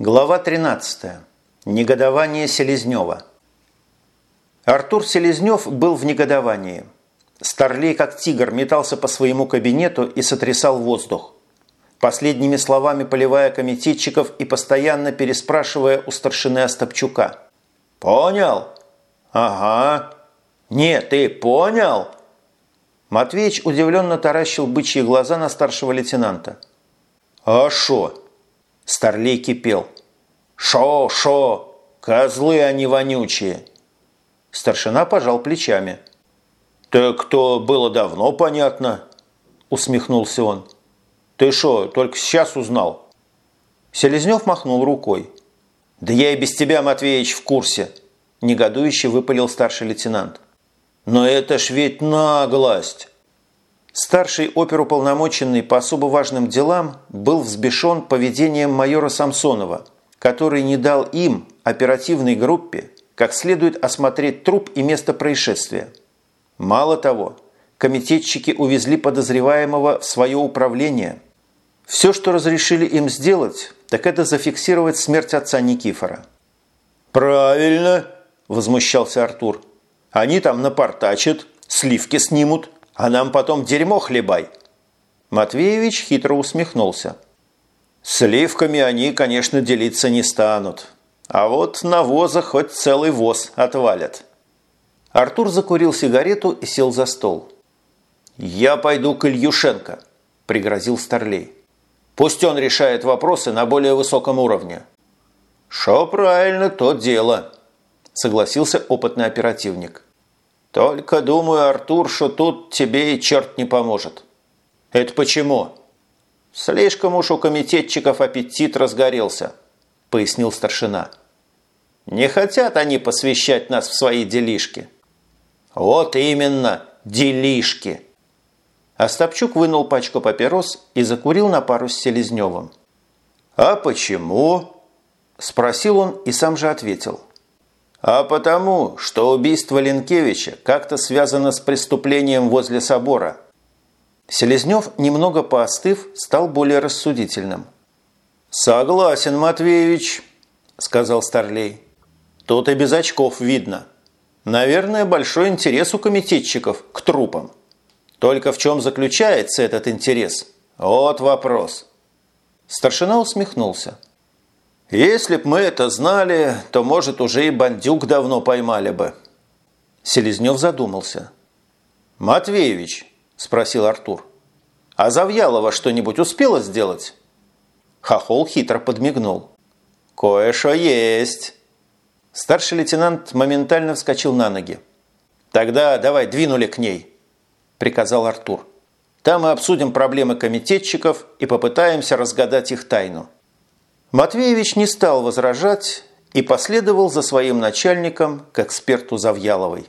Глава 13. Негодование Селезнева. Артур Селезнев был в негодовании. Старлей, как тигр, метался по своему кабинету и сотрясал воздух. Последними словами поливая комитетчиков и постоянно переспрашивая у старшины Остапчука. «Понял?» «Ага». «Нет, ты понял?» Матвеич удивленно таращил бычьи глаза на старшего лейтенанта. «А шо?» Старлей кипел. «Шо, шо! Козлы они вонючие!» Старшина пожал плечами. «Так то было давно понятно», – усмехнулся он. «Ты шо, только сейчас узнал?» Селезнев махнул рукой. «Да я и без тебя, Матвеич, в курсе», – негодующе выпалил старший лейтенант. «Но это ж ведь наглость!» Старший оперуполномоченный по особо важным делам был взбешен поведением майора Самсонова, который не дал им, оперативной группе, как следует осмотреть труп и место происшествия. Мало того, комитетчики увезли подозреваемого в свое управление. Все, что разрешили им сделать, так это зафиксировать смерть отца Никифора. «Правильно!» – возмущался Артур. «Они там напортачат, сливки снимут, а нам потом дерьмо хлебай». Матвеевич хитро усмехнулся. «Сливками они, конечно, делиться не станут. А вот навоза хоть целый воз отвалят». Артур закурил сигарету и сел за стол. «Я пойду к Ильюшенко», – пригрозил Старлей. «Пусть он решает вопросы на более высоком уровне». «Шо правильно, то дело», – согласился опытный оперативник. Только думаю, Артур, что тут тебе и черт не поможет. Это почему? Слишком уж у комитетчиков аппетит разгорелся, пояснил старшина. Не хотят они посвящать нас в свои делишки. Вот именно, делишки. Остапчук вынул пачку папирос и закурил на пару с Селезневым. «А почему?» – спросил он и сам же ответил. А потому, что убийство Ленкевича как-то связано с преступлением возле собора. Селезнев, немного поостыв, стал более рассудительным. «Согласен, Матвеевич», – сказал Старлей. «Тут и без очков видно. Наверное, большой интерес у комитетчиков к трупам. Только в чем заключается этот интерес? Вот вопрос». Старшина усмехнулся. Если б мы это знали, то, может, уже и бандюк давно поймали бы. Селезнев задумался. «Матвеевич», – спросил Артур, – «а Завьялова что-нибудь успела сделать?» Хохол хитро подмигнул. «Кое-что есть». Старший лейтенант моментально вскочил на ноги. «Тогда давай двинули к ней», – приказал Артур. «Там мы обсудим проблемы комитетчиков и попытаемся разгадать их тайну». Матвеевич не стал возражать и последовал за своим начальником к эксперту Завьяловой.